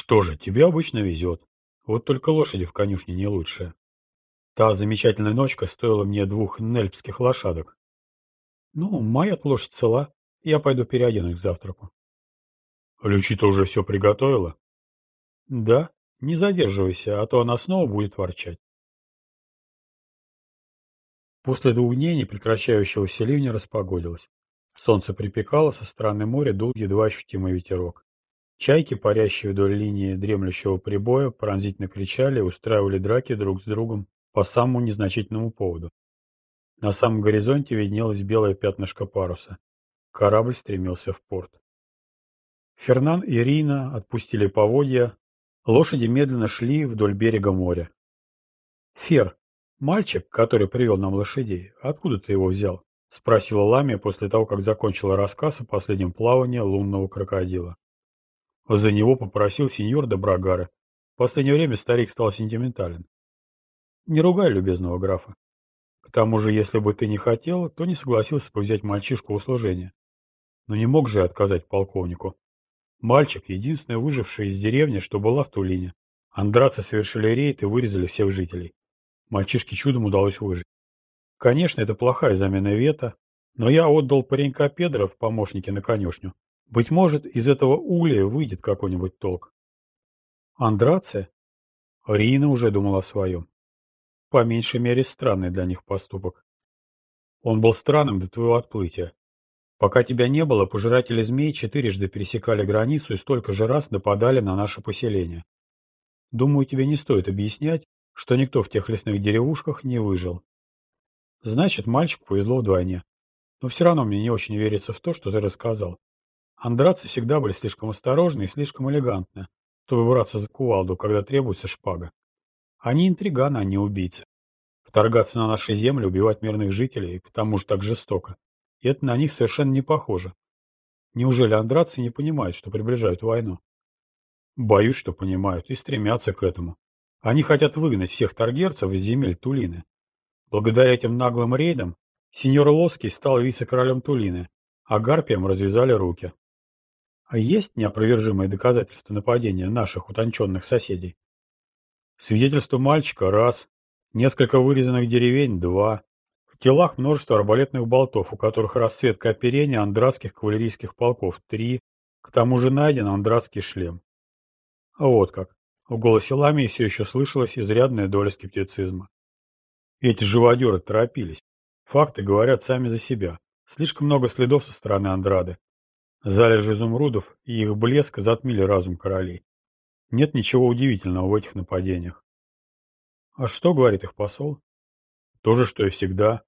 Что же, тебе обычно везет. Вот только лошади в конюшне не лучшие. Та замечательная ночка стоила мне двух нельпских лошадок. Ну, моя лошадь цела. Я пойду переоденусь к завтраку. Лючита уже все приготовила? Да, не задерживайся, а то она снова будет ворчать. После двух дней непрекращающегося ливня распогодилось. Солнце припекало, со стороны моря дул едва ощутимый ветерок. Чайки, парящие вдоль линии дремлющего прибоя, пронзительно кричали и устраивали драки друг с другом по самому незначительному поводу. На самом горизонте виднелось белое пятнышко паруса. Корабль стремился в порт. Фернан и Рина отпустили поводья. Лошади медленно шли вдоль берега моря. «Фер, мальчик, который привел нам лошадей, откуда ты его взял?» — спросила Ламия после того, как закончила рассказ о последнем плавании лунного крокодила. За него попросил сеньор де Брагара. В последнее время старик стал сентиментален. Не ругай любезного графа. К тому же, если бы ты не хотел, то не согласился бы взять мальчишку в услужение. Но не мог же отказать полковнику. Мальчик — единственный выживший из деревни, что была в Тулине. Андрацы совершили рейд и вырезали всех жителей. Мальчишке чудом удалось выжить. Конечно, это плохая замена вета, но я отдал паренька Педро в помощники на конюшню. Быть может, из этого улья выйдет какой-нибудь толк. Андрация? Рина уже думала о своем по меньшей мере странный для них поступок. Он был странным до твоего отплытия. Пока тебя не было, пожиратели змей четырежды пересекали границу и столько же раз нападали на наше поселение. Думаю, тебе не стоит объяснять, что никто в тех лесных деревушках не выжил. Значит, мальчику повезло вдвойне. Но все равно мне не очень верится в то, что ты рассказал. Андрацы всегда были слишком осторожны и слишком элегантны, чтобы браться за кувалду, когда требуется шпага. Они интриганы, а не убийцы. Вторгаться на наши земли, убивать мирных жителей, потому же так жестоко. И это на них совершенно не похоже. Неужели андратцы не понимают, что приближают войну? Боюсь, что понимают и стремятся к этому. Они хотят выгнать всех торгерцев из земель Тулины. Благодаря этим наглым рейдам сеньор Лоский стал вице-королем Тулины, а Гарпиям развязали руки. А есть неопровержимые доказательства нападения наших утонченных соседей? Свидетельство мальчика – раз. Несколько вырезанных деревень – два. В телах множество арбалетных болтов, у которых расцветка оперения андратских кавалерийских полков – три. К тому же найден андратский шлем. А вот как. В голосе Ламии все еще слышалась изрядная доля скептицизма. Эти живодеры торопились. Факты говорят сами за себя. Слишком много следов со стороны Андрады. Залежи изумрудов и их блеск затмили разум королей. Нет ничего удивительного в этих нападениях. А что говорит их посол? То же, что и всегда.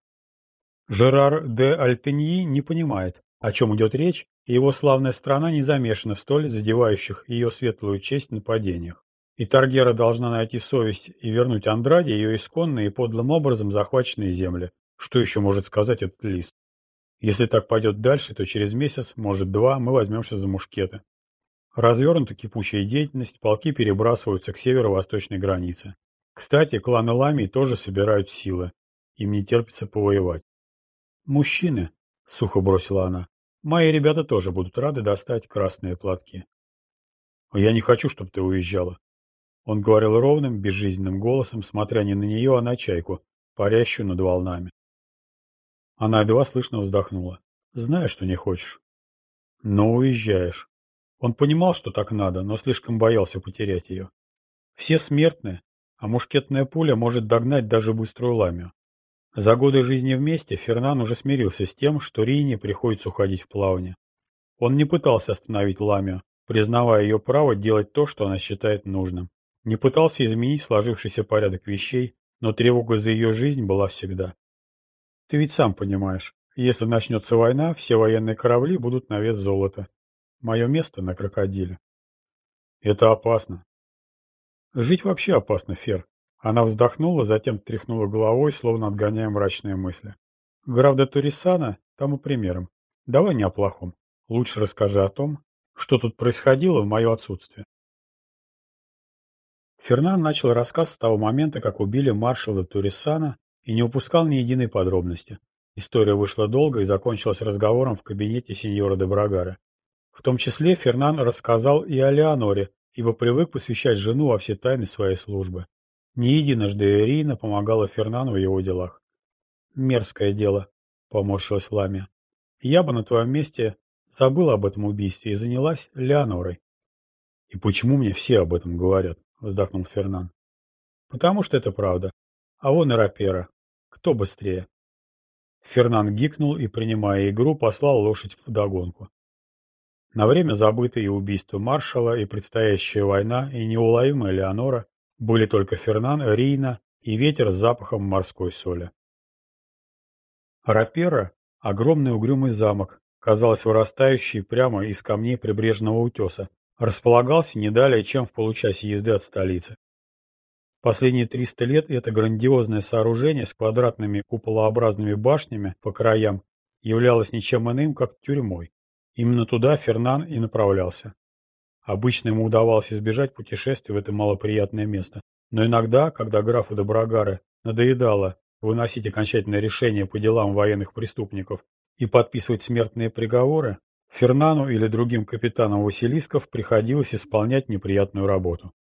Жерар де Альтеньи не понимает, о чем идет речь, и его славная страна не замешана в столь задевающих ее светлую честь нападениях. И Таргера должна найти совесть и вернуть Андраде ее исконные и подлым образом захваченные земли. Что еще может сказать этот лис? Если так пойдет дальше, то через месяц, может два, мы возьмемся за мушкеты. Развернута кипучая деятельность, полки перебрасываются к северо-восточной границе. Кстати, кланы Ламии тоже собирают силы. Им не терпится повоевать. «Мужчины», — сухо бросила она, — «мои ребята тоже будут рады достать красные платки». «Я не хочу, чтобы ты уезжала». Он говорил ровным, безжизненным голосом, смотря не на нее, а на чайку, парящую над волнами. Она едва слышно вздохнула. «Знаю, что не хочешь». «Но уезжаешь». Он понимал, что так надо, но слишком боялся потерять ее. Все смертны, а мушкетная пуля может догнать даже быструю ламию. За годы жизни вместе Фернан уже смирился с тем, что Рине приходится уходить в плавание. Он не пытался остановить ламию, признавая ее право делать то, что она считает нужным. Не пытался изменить сложившийся порядок вещей, но тревога за ее жизнь была всегда. Ты ведь сам понимаешь, если начнется война, все военные корабли будут на вес золота, Мое место на крокодиле. Это опасно. Жить вообще опасно, Фер. Она вздохнула, затем тряхнула головой, словно отгоняя мрачные мысли. Граф де Турисана тому примером. Давай не о плохом. Лучше расскажи о том, что тут происходило в мое отсутствие. Фернан начал рассказ с того момента, как убили маршала Турисана и не упускал ни единой подробности. История вышла долго и закончилась разговором в кабинете сеньора де Брагара. В том числе Фернан рассказал и о Леоноре, ибо привык посвящать жену во все тайны своей службы. Не единожды Ирина помогала Фернану в его делах. «Мерзкое дело», — поморщилась Ламия. «Я бы на твоем месте забыла об этом убийстве и занялась Леонорой». «И почему мне все об этом говорят?» — вздохнул Фернан. «Потому что это правда. А вон и Рапера. Кто быстрее?» Фернан гикнул и, принимая игру, послал лошадь в догонку. На время забытые убийство маршала, и предстоящая война, и неуловимая Леонора были только Фернан, Рина и ветер с запахом морской соли. Рапера — огромный угрюмый замок, казалось вырастающий прямо из камней прибрежного утеса, располагался не далее, чем в получасе езды от столицы. Последние 300 лет это грандиозное сооружение с квадратными куполообразными башнями по краям являлось ничем иным, как тюрьмой. Именно туда Фернан и направлялся. Обычно ему удавалось избежать путешествий в это малоприятное место. Но иногда, когда графу Доброгары надоедало выносить окончательное решение по делам военных преступников и подписывать смертные приговоры, Фернану или другим капитанам Василисков приходилось исполнять неприятную работу.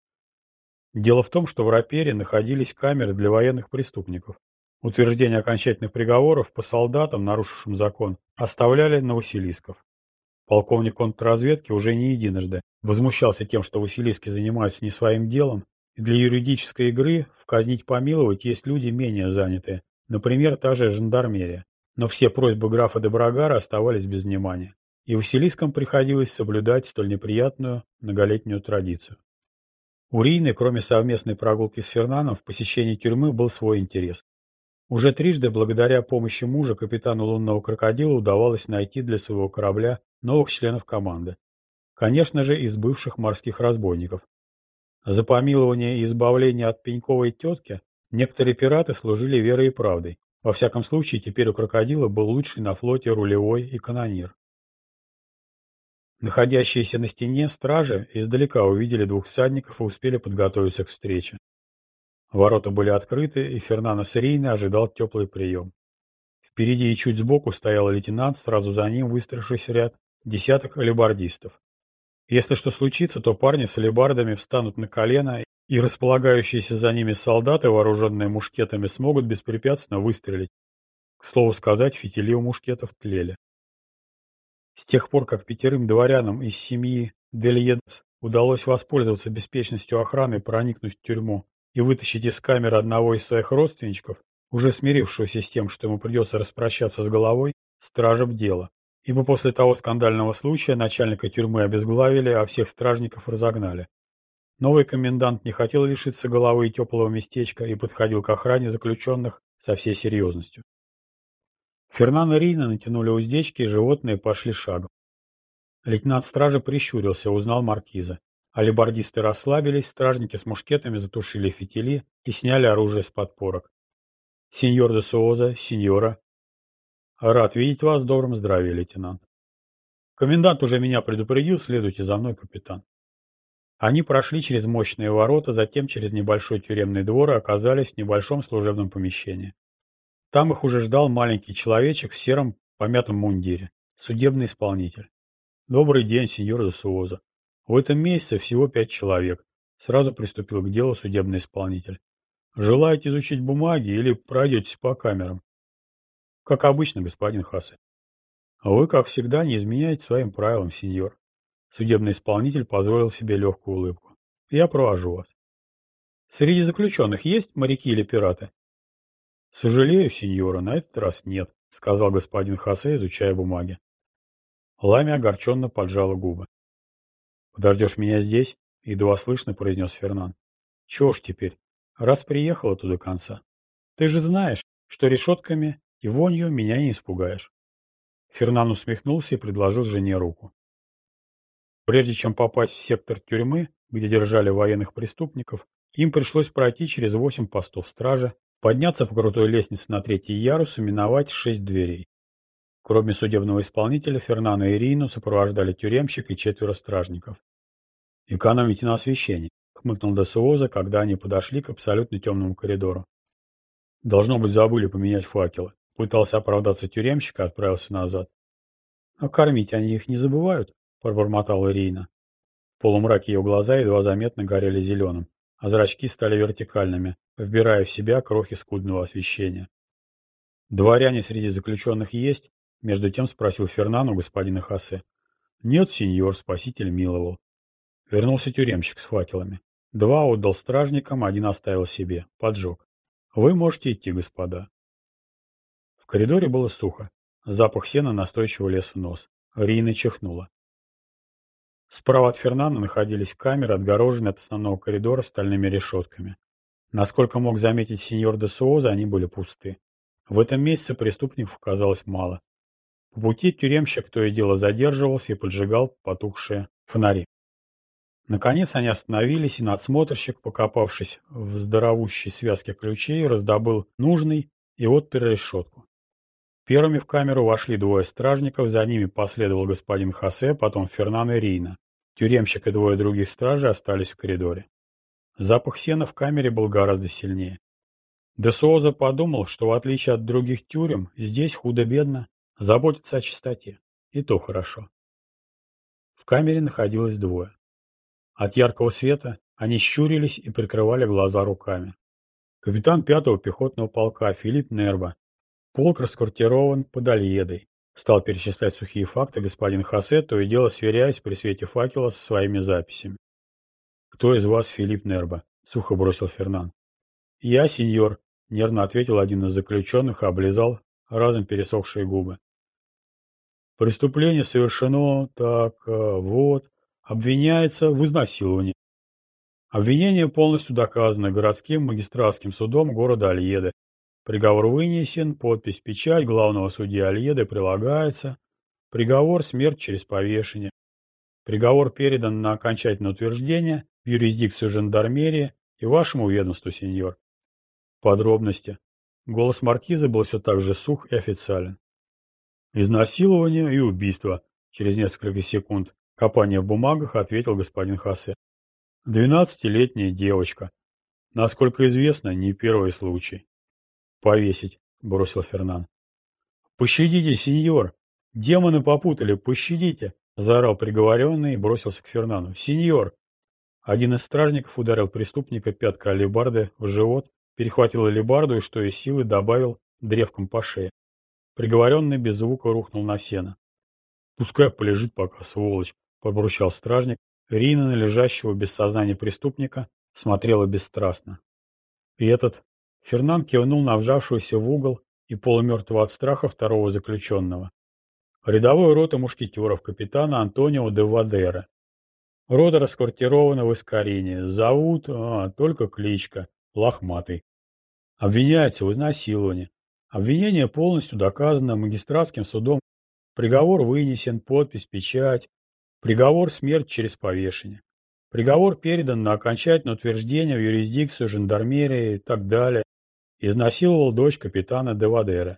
Дело в том, что в Рапере находились камеры для военных преступников. Утверждение окончательных приговоров по солдатам, нарушившим закон, оставляли на Василисков. Полковник контрразведки уже не единожды возмущался тем, что Василиски занимаются не своим делом, и для юридической игры в казнить-помиловать есть люди менее занятые, например, та же жандармерия. Но все просьбы графа де Брагара оставались без внимания, и Василискам приходилось соблюдать столь неприятную многолетнюю традицию. У Рины, кроме совместной прогулки с Фернаном, в посещении тюрьмы был свой интерес. Уже трижды, благодаря помощи мужа, капитану лунного крокодила удавалось найти для своего корабля новых членов команды. Конечно же, из бывших морских разбойников. За помилование и избавление от пеньковой тетки некоторые пираты служили верой и правдой. Во всяком случае, теперь у крокодила был лучший на флоте рулевой и канонир. Находящиеся на стене стражи издалека увидели двух всадников и успели подготовиться к встрече. Ворота были открыты, и Фернандо Серийный ожидал теплый прием. Впереди и чуть сбоку стоял лейтенант, сразу за ним выстроившийся ряд, десяток алибардистов. Если что случится, то парни с алибардами встанут на колено, и располагающиеся за ними солдаты, вооруженные мушкетами, смогут беспрепятственно выстрелить. К слову сказать, фитили у мушкетов тлели. С тех пор, как пятерым дворянам из семьи Дельедс удалось воспользоваться беспечностью охраны и проникнуть в тюрьму, и вытащить из камеры одного из своих родственничков, уже смирившегося с тем, что ему придется распрощаться с головой, стража бдела. Ибо после того скандального случая начальника тюрьмы обезглавили, а всех стражников разогнали. Новый комендант не хотел лишиться головы и теплого местечка и подходил к охране заключенных со всей серьезностью. Фернан и Рина натянули уздечки, и животные пошли шагом. Лейтенант стражи прищурился, узнал маркиза. Алибардисты расслабились, стражники с мушкетами затушили фитили и сняли оружие с подпорок. «Сеньор де Суоза, сеньора!» «Рад видеть вас в добром здравии, лейтенант!» «Комендант уже меня предупредил, следуйте за мной, капитан!» Они прошли через мощные ворота, затем через небольшой тюремный двор и оказались в небольшом служебном помещении. Там их уже ждал маленький человечек в сером помятом мундире, судебный исполнитель. «Добрый день, сеньор де Суоза!» В этом месяце всего пять человек. Сразу приступил к делу судебный исполнитель. Желаете изучить бумаги или пройдетесь по камерам? Как обычно, господин Хасе. А вы, как всегда, не изменяете своим правилам, сеньор. Судебный исполнитель позволил себе легкую улыбку. Я провожу вас. Среди заключенных есть моряки или пираты? Сожалею, сеньора, на этот раз нет, сказал господин Хасе, изучая бумаги. Ламя огорченно поджала губы. «Подождешь меня здесь?» — едва слышно произнес Фернан. «Чего ж теперь? Раз приехала туда конца. Ты же знаешь, что решетками и вонью меня не испугаешь». Фернан усмехнулся и предложил жене руку. Прежде чем попасть в сектор тюрьмы, где держали военных преступников, им пришлось пройти через восемь постов стражи, подняться по крутой лестнице на третий ярус и миновать шесть дверей. Кроме судебного исполнителя, Фернана и Ирину сопровождали тюремщик и четверо стражников. «Экономите на освещении», — хмыкнул Десуоза, когда они подошли к абсолютно темному коридору. «Должно быть, забыли поменять факелы». Пытался оправдаться тюремщик и отправился назад. «А кормить они их не забывают?» — пробормотала Ирина. полумраке ее глаза едва заметно горели зеленым, а зрачки стали вертикальными, вбирая в себя крохи скудного освещения. «Дворяне среди заключенных есть?» — между тем спросил Фернан у господина Хосе. «Нет, сеньор, спаситель миловал». Вернулся тюремщик с факелами. Два отдал стражникам, один оставил себе. Поджег. «Вы можете идти, господа». В коридоре было сухо. Запах сена настойчиво лез в нос. Рина чихнула. Справа от Фернана находились камеры, отгороженные от основного коридора стальными решетками. Насколько мог заметить сеньор де Суоза, они были пусты. В этом месяце преступников оказалось мало. По пути тюремщик то и дело задерживался и поджигал потухшие фонари. Наконец они остановились, и надсмотрщик, покопавшись в здоровущей связке ключей, раздобыл нужный и отпер решетку. Первыми в камеру вошли двое стражников, за ними последовал господин Хосе, потом Фернан и Рейна. Тюремщик и двое других стражей остались в коридоре. Запах сена в камере был гораздо сильнее. Десуоза подумал, что в отличие от других тюрем, здесь худо-бедно заботятся о чистоте. И то хорошо. В камере находилось двое. От яркого света они щурились и прикрывали глаза руками. Капитан пятого пехотного полка Филипп Нерва Полк расквартирован под Альедой. Стал перечислять сухие факты господин Хосе, то и дело сверяясь при свете факела со своими записями. «Кто из вас Филипп Нерба?» — сухо бросил Фернан. «Я, сеньор», — нервно ответил один из заключенных и облизал разом пересохшие губы. «Преступление совершено, так, э, вот, обвиняется в изнасиловании. Обвинение полностью доказано городским магистратским судом города Альеды Приговор вынесен, подпись, печать главного судьи Альеды прилагается. Приговор – смерть через повешение. Приговор передан на окончательное утверждение в юрисдикцию жандармерии и вашему ведомству, сеньор. Подробности. Голос маркиза был все так же сух и официален. Изнасилование и убийство. Через несколько секунд копание в бумагах ответил господин Хосе. Двенадцатилетняя девочка. Насколько известно, не первый случай. «Повесить», — бросил Фернан. «Пощадите, сеньор! Демоны попутали, пощадите!» — заорал приговоренный и бросился к Фернану. «Сеньор!» Один из стражников ударил преступника пяткой алебарды в живот, перехватил алебарду и, что из силы, добавил древком по шее. Приговоренный без звука рухнул на сено. «Пускай полежит пока, сволочь!» — побручал стражник. Рина на лежащего без сознания преступника смотрела бесстрастно. И этот Фернан кивнул на вжавшуюся в угол и полумертвого от страха второго заключенного. Рядовой рота мушкетеров капитана Антонио де Вадера. Рота расквартирована в Искарине. Зовут, а, только кличка, Лохматый. Обвиняется в изнасиловании. Обвинение полностью доказано магистратским судом. Приговор вынесен, подпись, печать. Приговор смерть через повешение. Приговор передан на окончательное утверждение в юрисдикцию жандармерии и так далее. Изнасиловал дочь капитана Девадера.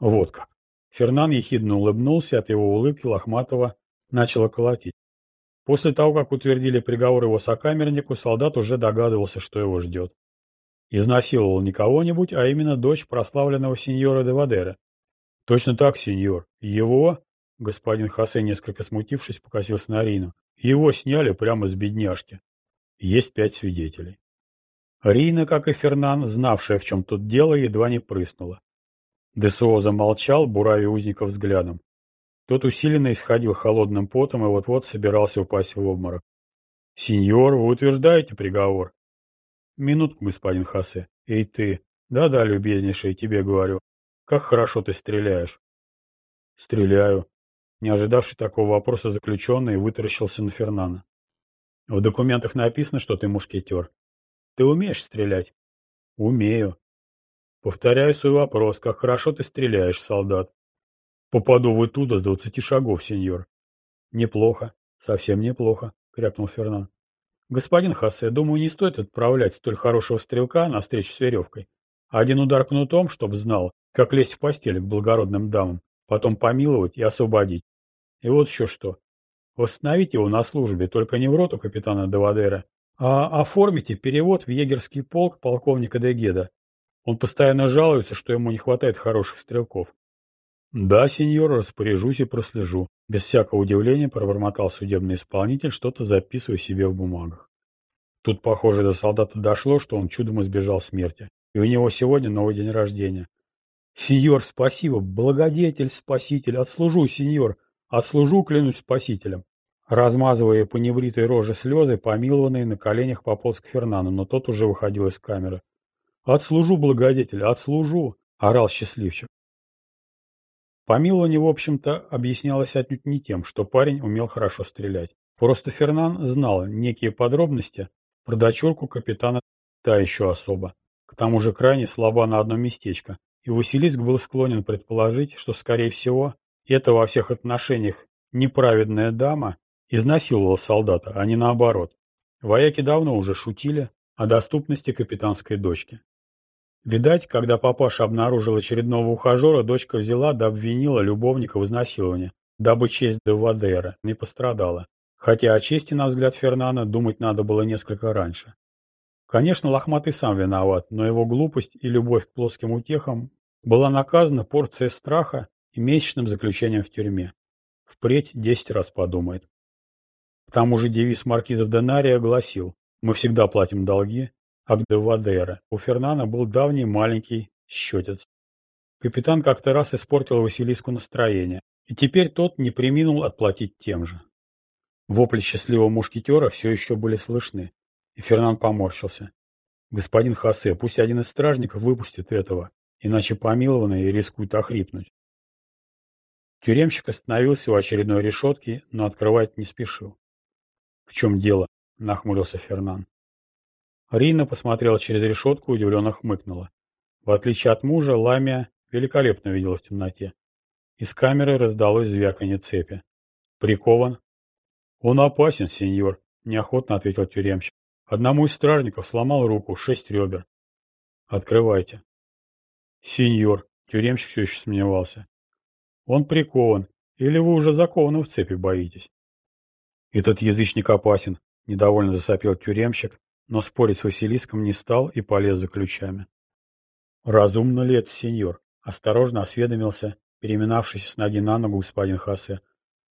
Вот как. Фернан ехидно улыбнулся, от его улыбки Лохматова начало колотить. После того, как утвердили приговор его сокамернику, солдат уже догадывался, что его ждет. Изнасиловал не кого-нибудь, а именно дочь прославленного сеньора Девадера. Точно так, сеньор. Его, господин Хосе, несколько смутившись, покосился на Рину, его сняли прямо с бедняжки. Есть пять свидетелей. Рина, как и Фернан, знавшая, в чем тут дело, едва не прыснула. ДСО замолчал, буравя узника взглядом. Тот усиленно исходил холодным потом и вот-вот собирался упасть в обморок. «Сеньор, вы утверждаете приговор?» «Минутку, господин Хосе. Эй ты. Да-да, любезнейший, тебе говорю. Как хорошо ты стреляешь». «Стреляю». Не ожидавший такого вопроса заключенный вытаращился на Фернана. «В документах написано, что ты мушкетер. Ты умеешь стрелять? Умею. Повторяю свой вопрос. Как хорошо ты стреляешь, солдат? Попаду в туда с двадцати шагов, сеньор. Неплохо. Совсем неплохо, крякнул Фернан. Господин Хосе, думаю, не стоит отправлять столь хорошего стрелка на встречу с веревкой. Один удар кнутом, чтоб знал, как лезть в постель к благородным дамам, потом помиловать и освободить. И вот еще что. Восстановить его на службе, только не в роту капитана Девадера, а оформите перевод в егерский полк полковника Дегеда. Он постоянно жалуется, что ему не хватает хороших стрелков. Да, сеньор, распоряжусь и прослежу. Без всякого удивления пробормотал судебный исполнитель, что-то записывая себе в бумагах. Тут, похоже, до солдата дошло, что он чудом избежал смерти. И у него сегодня новый день рождения. Сеньор, спасибо, благодетель, спаситель, отслужу, сеньор, отслужу, клянусь спасителем. Размазывая по небритой роже слезы, помилованные на коленях пополз к Фернану, но тот уже выходил из камеры. «Отслужу, благодетель, отслужу!» — орал счастливчик. Помилование, в общем-то, объяснялось отнюдь не тем, что парень умел хорошо стрелять. Просто Фернан знал некие подробности про дочурку капитана та еще особо. К тому же крайне слаба на одно местечко, и Василиск был склонен предположить, что, скорее всего, эта во всех отношениях неправедная дама изнасиловала солдата, а не наоборот. Вояки давно уже шутили о доступности капитанской дочки. Видать, когда папаша обнаружил очередного ухажера, дочка взяла да обвинила любовника в изнасиловании, дабы честь Девадера не пострадала. Хотя о чести, на взгляд Фернана, думать надо было несколько раньше. Конечно, Лохматый сам виноват, но его глупость и любовь к плоским утехам была наказана порцией страха и месячным заключением в тюрьме. Впредь десять раз подумает. К тому же девиз маркизов Денария гласил «Мы всегда платим долги, Агдевадера. У Фернана был давний маленький счетец. Капитан как-то раз испортил Василиску настроение, и теперь тот не приминул отплатить тем же. Вопли счастливого мушкетера все еще были слышны, и Фернан поморщился. «Господин Хосе, пусть один из стражников выпустит этого, иначе помилованный рискует охрипнуть». Тюремщик остановился у очередной решетки, но открывать не спешил. «В чем дело?» — нахмурился Фернан. Рина посмотрела через решетку и удивленно хмыкнула. В отличие от мужа, Ламия великолепно видела в темноте. Из камеры раздалось звяканье цепи. «Прикован?» «Он опасен, сеньор», — неохотно ответил тюремщик. «Одному из стражников сломал руку, шесть ребер». «Открывайте». «Сеньор», — тюремщик все еще сомневался. «Он прикован. Или вы уже закованы в цепи боитесь?» «Этот язычник опасен», — недовольно засопел тюремщик, но спорить с Василиском не стал и полез за ключами. «Разумно ли это, сеньор?» — осторожно осведомился, переминавшись с ноги на ногу господин Хосе.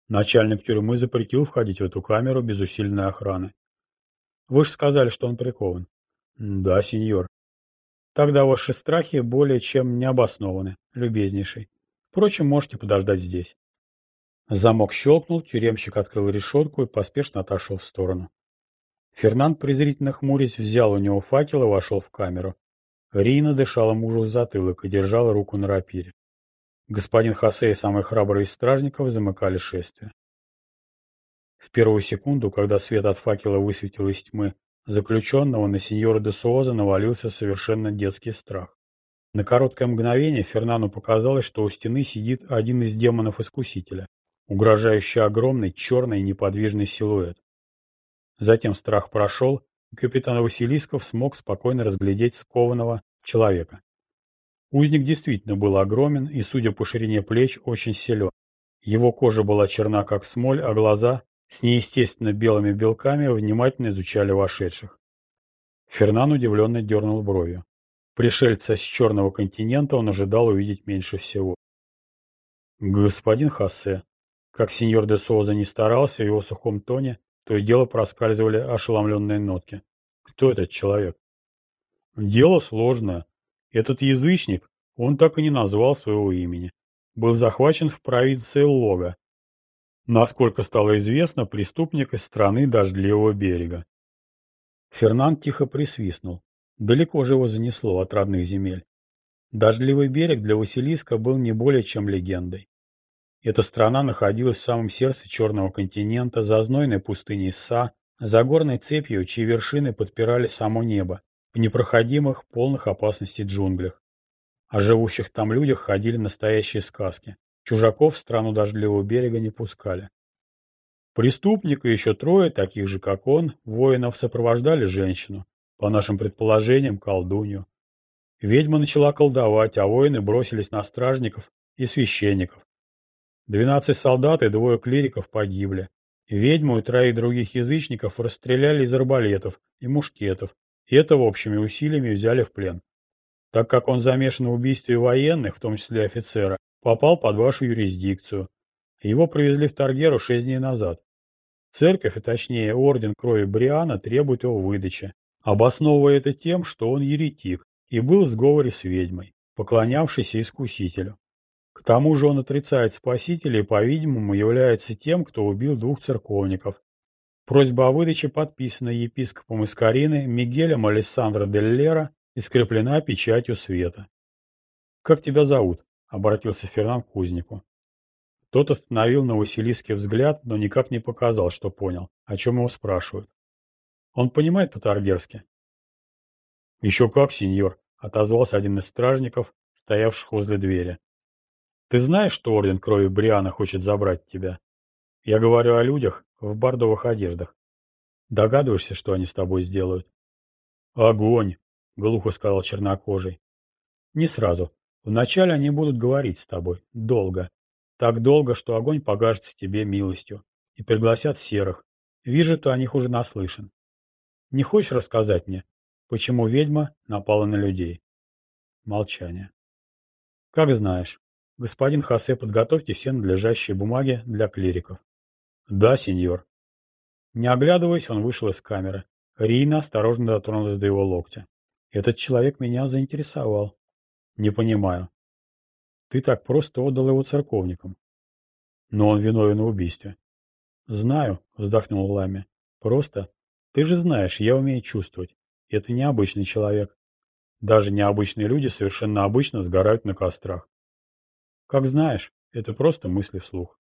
«Начальник тюрьмы запретил входить в эту камеру без усиленной охраны. Вы же сказали, что он прикован». «Да, сеньор». «Тогда ваши страхи более чем необоснованы, любезнейший. Впрочем, можете подождать здесь». Замок щелкнул, тюремщик открыл решетку и поспешно отошел в сторону. Фернанд, презрительно хмурясь, взял у него факел и вошел в камеру. Рина дышала мужу в затылок и держала руку на рапире. Господин Хосе и самый храбрый из стражников замыкали шествие. В первую секунду, когда свет от факела высветил из тьмы заключенного, на сеньора де Суоза навалился совершенно детский страх. На короткое мгновение Фернану показалось, что у стены сидит один из демонов-искусителя, угрожающий огромный черный неподвижный силуэт. Затем страх прошел, и капитан Василисков смог спокойно разглядеть скованного человека. Узник действительно был огромен и, судя по ширине плеч, очень силен. Его кожа была черна, как смоль, а глаза с неестественно белыми белками внимательно изучали вошедших. Фернан удивленно дернул бровью. Пришельца с черного континента он ожидал увидеть меньше всего. «Господин Хассе», как сеньор де Соуза не старался, в его сухом тоне то и дело проскальзывали ошеломленные нотки. Кто этот человек? Дело сложное. Этот язычник, он так и не назвал своего имени, был захвачен в провинции Лога. Насколько стало известно, преступник из страны Дождливого берега. Фернанд тихо присвистнул. Далеко же его занесло от родных земель. Дождливый берег для Василиска был не более чем легендой. Эта страна находилась в самом сердце Черного континента, за знойной пустыней Са, за горной цепью, чьи вершины подпирали само небо, в непроходимых, полных опасностей джунглях. О живущих там людях ходили настоящие сказки. Чужаков в страну дождливого берега не пускали. Преступник и еще трое, таких же как он, воинов сопровождали женщину, по нашим предположениям, колдунью. Ведьма начала колдовать, а воины бросились на стражников и священников, Двенадцать солдат и двое клириков погибли. Ведьму и троих других язычников расстреляли из арбалетов и мушкетов, и это общими усилиями взяли в плен. Так как он замешан в убийстве военных, в том числе офицера, попал под вашу юрисдикцию. Его привезли в Таргеру шесть дней назад. Церковь, и точнее орден крови Бриана, требует его выдачи, обосновывая это тем, что он еретик и был в сговоре с ведьмой, поклонявшейся искусителю. К тому же он отрицает спасителя и, по-видимому, является тем, кто убил двух церковников. Просьба о выдаче подписана епископом из Мигелем Алессандро дель Лера и скреплена печатью света. «Как тебя зовут?» — обратился Фернан к кузнику. Тот остановил на Василиске взгляд, но никак не показал, что понял, о чем его спрашивают. Он понимает по-таргерски? «Еще как, сеньор», — отозвался один из стражников, стоявших возле двери. «Ты знаешь, что Орден Крови Бриана хочет забрать тебя? Я говорю о людях в бордовых одеждах. Догадываешься, что они с тобой сделают?» «Огонь!» — глухо сказал чернокожий. «Не сразу. Вначале они будут говорить с тобой. Долго. Так долго, что огонь покажется тебе милостью. И пригласят серых. Вижу, то о них уже наслышан. Не хочешь рассказать мне, почему ведьма напала на людей? Молчание. Как знаешь. Господин Хосе, подготовьте все надлежащие бумаги для клириков. Да, сеньор. Не оглядываясь, он вышел из камеры. Рина осторожно дотронулась до его локтя. Этот человек меня заинтересовал. Не понимаю. Ты так просто отдал его церковникам. Но он виновен в убийстве. Знаю, вздохнул Лами. Просто. Ты же знаешь, я умею чувствовать. Это необычный человек. Даже необычные люди совершенно обычно сгорают на кострах. Как знаешь, это просто мысли вслух.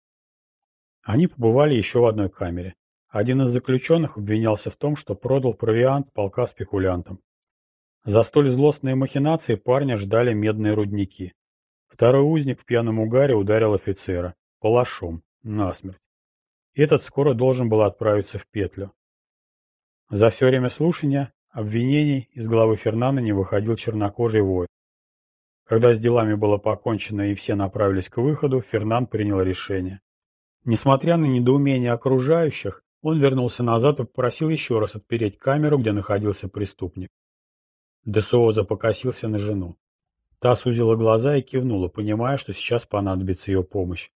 Они побывали еще в одной камере. Один из заключенных обвинялся в том, что продал провиант полка спекулянтам. За столь злостные махинации парня ждали медные рудники. Второй узник в пьяном угаре ударил офицера. Палашом. Насмерть. Этот скоро должен был отправиться в петлю. За все время слушания обвинений из головы Фернана не выходил чернокожий воин. Когда с делами было покончено и все направились к выходу, Фернан принял решение. Несмотря на недоумение окружающих, он вернулся назад и попросил еще раз отпереть камеру, где находился преступник. Десооза покосился на жену. Та сузила глаза и кивнула, понимая, что сейчас понадобится ее помощь.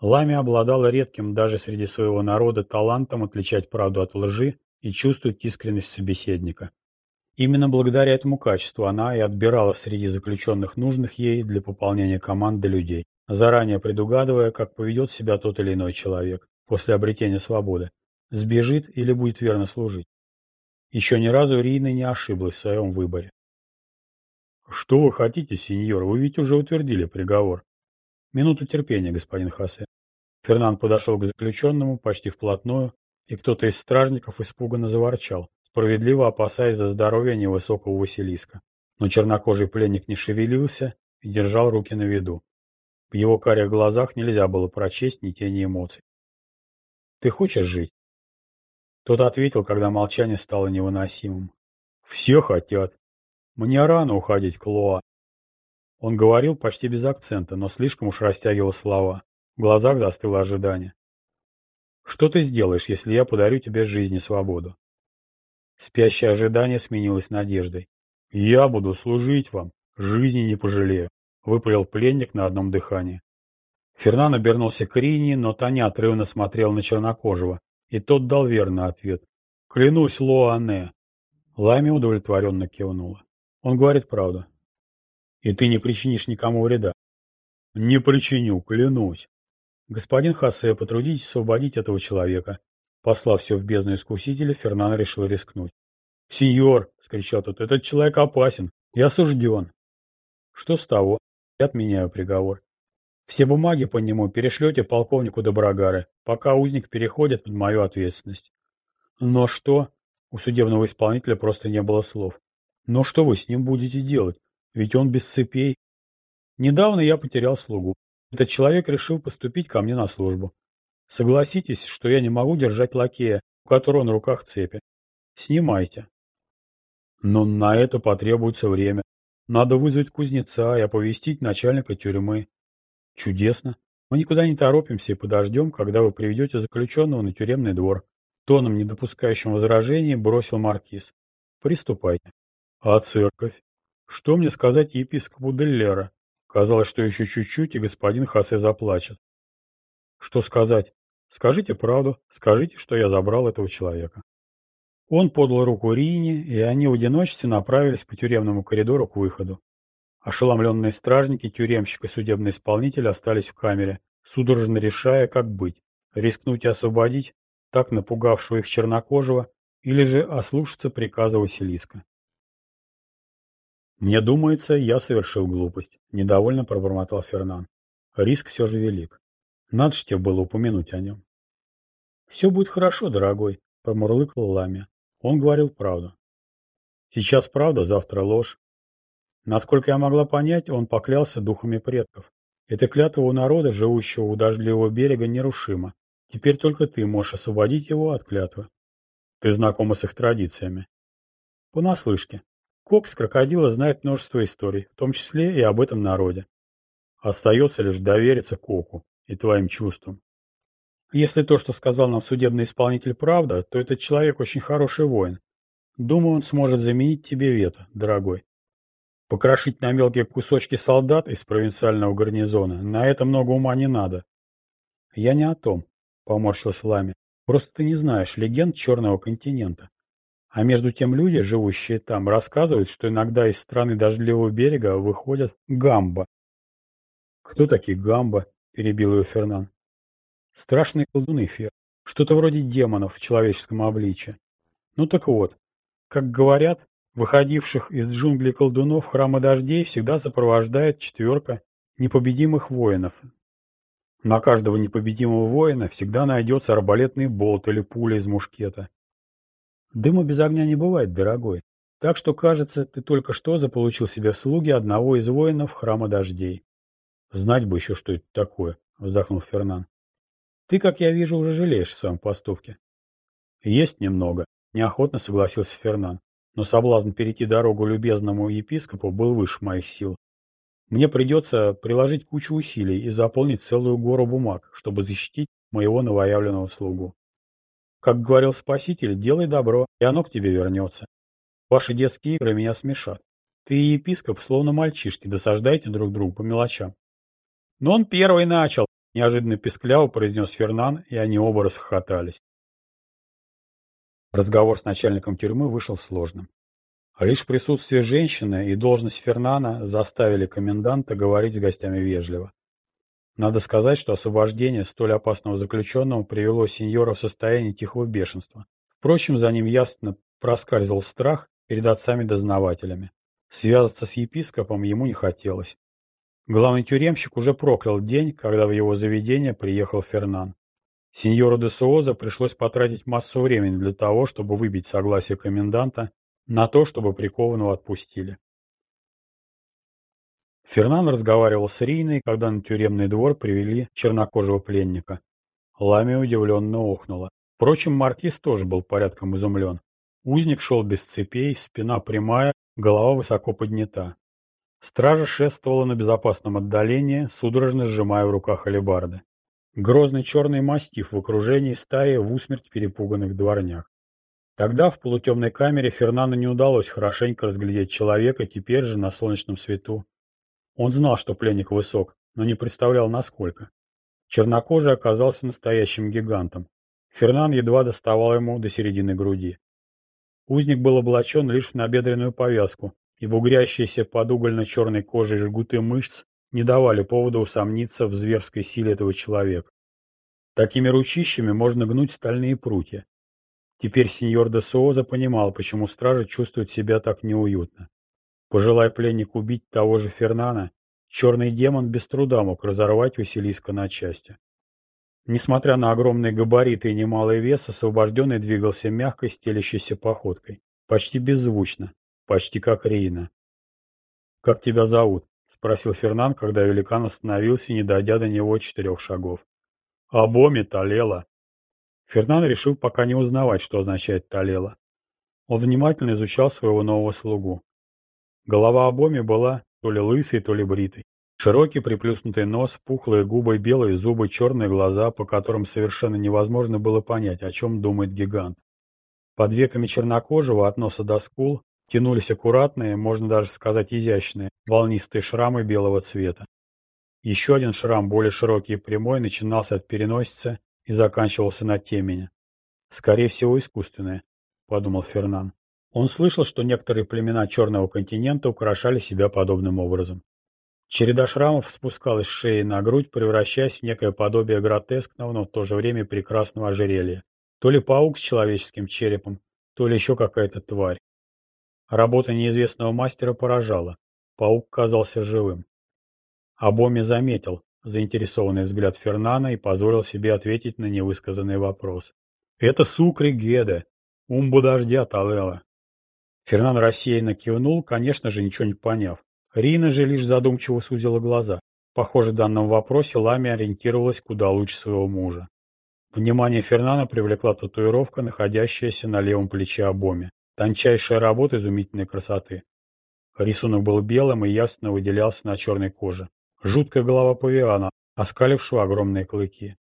Лами обладала редким даже среди своего народа талантом отличать правду от лжи и чувствовать искренность собеседника. Именно благодаря этому качеству она и отбирала среди заключенных нужных ей для пополнения команды людей, заранее предугадывая, как поведет себя тот или иной человек после обретения свободы, сбежит или будет верно служить. Еще ни разу Рина не ошиблась в своем выборе. «Что вы хотите, сеньор? Вы ведь уже утвердили приговор». «Минуту терпения, господин Хосе». Фернан подошел к заключенному почти вплотную, и кто-то из стражников испуганно заворчал, справедливо опасаясь за здоровье невысокого Василиска. Но чернокожий пленник не шевелился и держал руки на виду. В его карих глазах нельзя было прочесть ни тени эмоций. «Ты хочешь жить?» Тот ответил, когда молчание стало невыносимым. «Все хотят. Мне рано уходить, Клоа. Он говорил почти без акцента, но слишком уж растягивал слова. В глазах застыло ожидание. Что ты сделаешь, если я подарю тебе жизнь и свободу? Спящее ожидание сменилось надеждой. Я буду служить вам, жизни не пожалею, выпалил пленник на одном дыхании. Фернан обернулся к Рине, но та неотрывно смотрел на чернокожего, и тот дал верный ответ. «Клянусь, Лоане!» Лами удовлетворенно кивнула. Он говорит правду. И ты не причинишь никому вреда. Не причиню, клянусь. Господин Хосе, потрудитесь освободить этого человека. Послав все в бездну искусителя, Фернан решил рискнуть. «Сеньор!» — скричал тот. «Этот человек опасен. Я осужден». «Что с того?» Я отменяю приговор. Все бумаги по нему перешлете полковнику Доброгары, пока узник переходит под мою ответственность. Но что? У судебного исполнителя просто не было слов. Но что вы с ним будете делать? Ведь он без цепей. Недавно я потерял слугу. Этот человек решил поступить ко мне на службу. Согласитесь, что я не могу держать лакея, у которого на руках цепи. Снимайте. Но на это потребуется время. Надо вызвать кузнеца и оповестить начальника тюрьмы. Чудесно. Мы никуда не торопимся и подождем, когда вы приведете заключенного на тюремный двор. Тоном, не допускающим возражений, бросил маркиз. Приступайте. А церковь? Что мне сказать епископу Деллера? Казалось, что еще чуть-чуть, и господин Хасе заплачет. Что сказать? Скажите правду, скажите, что я забрал этого человека. Он подал руку Рине, и они в одиночестве направились по тюремному коридору к выходу. Ошеломленные стражники, тюремщик и судебный исполнитель остались в камере, судорожно решая, как быть. Рискнуть и освободить, так напугавшего их чернокожего, или же ослушаться приказа Василиска. «Мне думается, я совершил глупость», — недовольно пробормотал Фернан. «Риск все же велик. Надо же тебе было упомянуть о нем». «Все будет хорошо, дорогой», — промурлыкал Ламия. Он говорил правду. Сейчас правда, завтра ложь. Насколько я могла понять, он поклялся духами предков. Эта клятва у народа, живущего у дождливого берега, нерушима. Теперь только ты можешь освободить его от клятвы. Ты знакома с их традициями. Понаслышке. Кокс крокодила знает множество историй, в том числе и об этом народе. Остается лишь довериться Коку и твоим чувствам. Если то, что сказал нам судебный исполнитель, правда, то этот человек очень хороший воин. Думаю, он сможет заменить тебе вето, дорогой. Покрошить на мелкие кусочки солдат из провинциального гарнизона, на это много ума не надо. Я не о том, поморщился Лами. Просто ты не знаешь легенд Черного континента. А между тем люди, живущие там, рассказывают, что иногда из страны дождливого берега выходят гамба. «Кто такие гамба?» – перебил ее Фернан. «Страшные колдуны, Фер. Что-то вроде демонов в человеческом обличье. Ну так вот, как говорят, выходивших из джунглей колдунов храма дождей всегда сопровождает четверка непобедимых воинов. На каждого непобедимого воина всегда найдется арбалетный болт или пуля из мушкета. Дыма без огня не бывает, дорогой. Так что, кажется, ты только что заполучил себе слуги одного из воинов храма дождей. Знать бы еще, что это такое, вздохнул Фернан. Ты, как я вижу, уже жалеешь в своем поступке. Есть немного, неохотно согласился Фернан. Но соблазн перейти дорогу любезному епископу был выше моих сил. Мне придется приложить кучу усилий и заполнить целую гору бумаг, чтобы защитить моего новоявленного слугу. Как говорил Спаситель, делай добро, и оно к тебе вернется. Ваши детские игры меня смешат. Ты и епископ, словно мальчишки, досаждаете друг другу по мелочам. Но он первый начал, неожиданно пескляво произнес Фернан, и они оба расхохотались. Разговор с начальником тюрьмы вышел сложным. Лишь присутствие женщины и должность Фернана заставили коменданта говорить с гостями вежливо. Надо сказать, что освобождение столь опасного заключенного привело сеньора в состояние тихого бешенства. Впрочем, за ним ясно проскальзывал страх перед отцами-дознавателями. Связаться с епископом ему не хотелось. Главный тюремщик уже проклял день, когда в его заведение приехал Фернан. Сеньору де Суоза пришлось потратить массу времени для того, чтобы выбить согласие коменданта на то, чтобы прикованного отпустили. Фернан разговаривал с Риной, когда на тюремный двор привели чернокожего пленника. Ламия удивленно охнула. Впрочем, маркиз тоже был порядком изумлен. Узник шел без цепей, спина прямая, голова высоко поднята. Стража шествовала на безопасном отдалении, судорожно сжимая в руках алебарды. Грозный черный мастиф в окружении стаи в усмерть перепуганных дворняк. Тогда в полутемной камере Фернану не удалось хорошенько разглядеть человека, теперь же на солнечном свету он знал, что пленник высок, но не представлял, насколько. Чернокожий оказался настоящим гигантом. Фернан едва доставал ему до середины груди. Узник был облачен лишь в набедренную повязку, и бугрящиеся под угольно-черной кожей жгуты мышц не давали повода усомниться в зверской силе этого человека. Такими ручищами можно гнуть стальные прутья. Теперь сеньор де Суоза понимал, почему стражи чувствуют себя так неуютно. Пожелай пленник убить того же Фернана, черный демон без труда мог разорвать Василиска на части. Несмотря на огромные габариты и немалый вес, освобожденный двигался мягкой, стелящейся походкой. Почти беззвучно, почти как Рейна. «Как тебя зовут?» — спросил Фернан, когда великан остановился, не дойдя до него четырех шагов. «Абоми Талела». Фернан решил пока не узнавать, что означает Талела. Он внимательно изучал своего нового слугу. Голова Абоми была то ли лысой, то ли бритой. Широкий приплюснутый нос, пухлые губы, белые зубы, черные глаза, по которым совершенно невозможно было понять, о чем думает гигант. Под веками чернокожего от носа до скул тянулись аккуратные, можно даже сказать изящные, волнистые шрамы белого цвета. Еще один шрам, более широкий и прямой, начинался от переносицы и заканчивался на темени. «Скорее всего, искусственное», — подумал Фернан. Он слышал, что некоторые племена Черного континента украшали себя подобным образом. Череда шрамов спускалась с шеи на грудь, превращаясь в некое подобие гротескного, но в то же время прекрасного ожерелья. То ли паук с человеческим черепом, то ли еще какая-то тварь. Работа неизвестного мастера поражала. Паук казался живым. Абоми заметил заинтересованный взгляд Фернана и позволил себе ответить на невысказанный вопрос. «Это Сукри Геда, умбу дождя Талела». Фернан рассеянно кивнул, конечно же, ничего не поняв. Рина же лишь задумчиво сузила глаза. Похоже, в данном вопросе Лами ориентировалась куда лучше своего мужа. Внимание Фернана привлекла татуировка, находящаяся на левом плече Абоми. Тончайшая работа изумительной красоты. Рисунок был белым и явственно выделялся на черной коже. Жуткая голова павиана, оскалившего огромные клыки.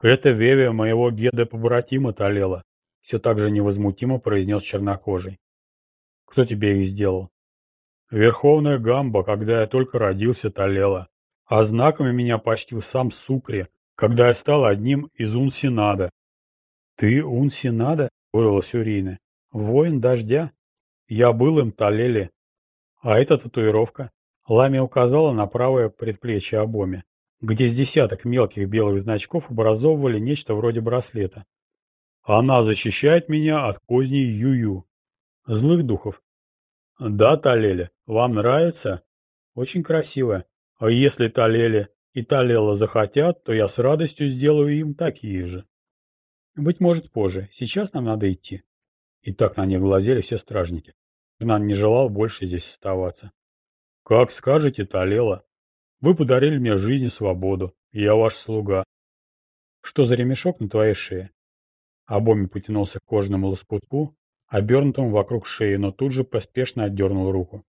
«Это Веве моего геда-побратима Талела», — все так же невозмутимо произнес чернокожий. «Кто тебе их сделал?» Верховная гамба, когда я только родился, талела. А знаками меня почтил сам Сукри, когда я стал одним из Унсинада. «Ты Унсинада?» — вырвалась Урина. «Воин дождя?» «Я был им талели». «А эта татуировка?» Лами указала на правое предплечье Абоми, где с десяток мелких белых значков образовывали нечто вроде браслета. «Она защищает меня от козней Юю». «Злых духов», да, Талеля, вам нравится? Очень красиво. А если Талеля и Талела захотят, то я с радостью сделаю им такие же. Быть может позже, сейчас нам надо идти. И так на них глазели все стражники. Гнан не желал больше здесь оставаться. Как скажете, Талела. Вы подарили мне жизнь и свободу. Я ваш слуга. Что за ремешок на твоей шее? Абоми потянулся к кожаному лоскутку, обернутым вокруг шеи, но тут же поспешно отдернул руку.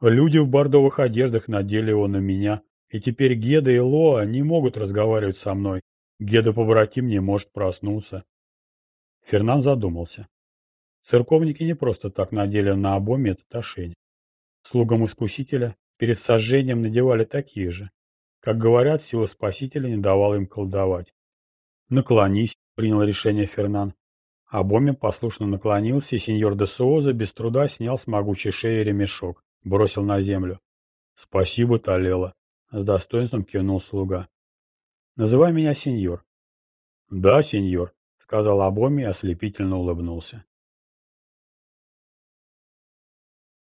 Люди в бордовых одеждах надели его на меня, и теперь Геда и Лоа не могут разговаривать со мной. Геда-побратим не может проснуться. Фернан задумался. Церковники не просто так надели на обоме этот ошейник. Слугам Искусителя перед сожжением надевали такие же. Как говорят, сила Спасителя не давала им колдовать. «Наклонись», — принял решение Фернан. Абоми послушно наклонился, и сеньор де Суоза без труда снял с могучей шеи ремешок, бросил на землю. «Спасибо, Талела», — с достоинством кивнул слуга. «Называй меня сеньор». «Да, сеньор», — сказал Абоми и ослепительно улыбнулся.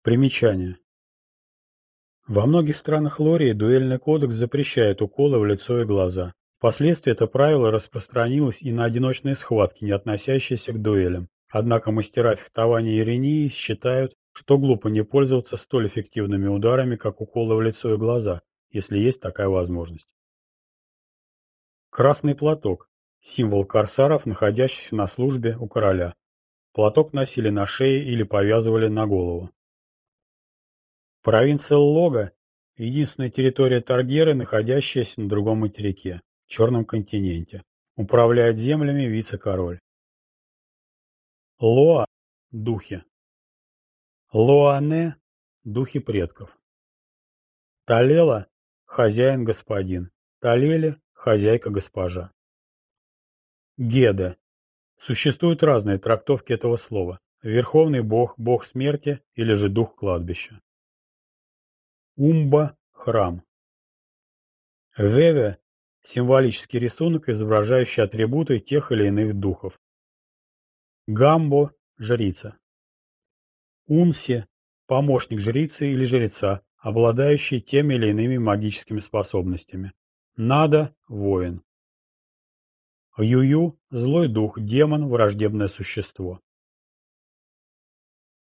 Примечание. Во многих странах Лории дуэльный кодекс запрещает уколы в лицо и глаза. Впоследствии это правило распространилось и на одиночные схватки, не относящиеся к дуэлям. Однако мастера фехтования Иринии считают, что глупо не пользоваться столь эффективными ударами, как уколы в лицо и глаза, если есть такая возможность. Красный платок – символ корсаров, находящихся на службе у короля. Платок носили на шее или повязывали на голову. Провинция Лога – единственная территория Таргеры, находящаяся на другом материке. Черном континенте. Управляет землями вице-король. Лоа – духи. Лоане – духи предков. Талела – хозяин-господин. Талеле – хозяйка-госпожа. Геда. Существуют разные трактовки этого слова. Верховный бог, бог смерти или же дух кладбища. Умба – храм. Веве Символический рисунок, изображающий атрибуты тех или иных духов. Гамбо – жрица. Унси – помощник жрицы или жреца, обладающий теми или иными магическими способностями. Нада – воин. Юю – злой дух, демон, враждебное существо.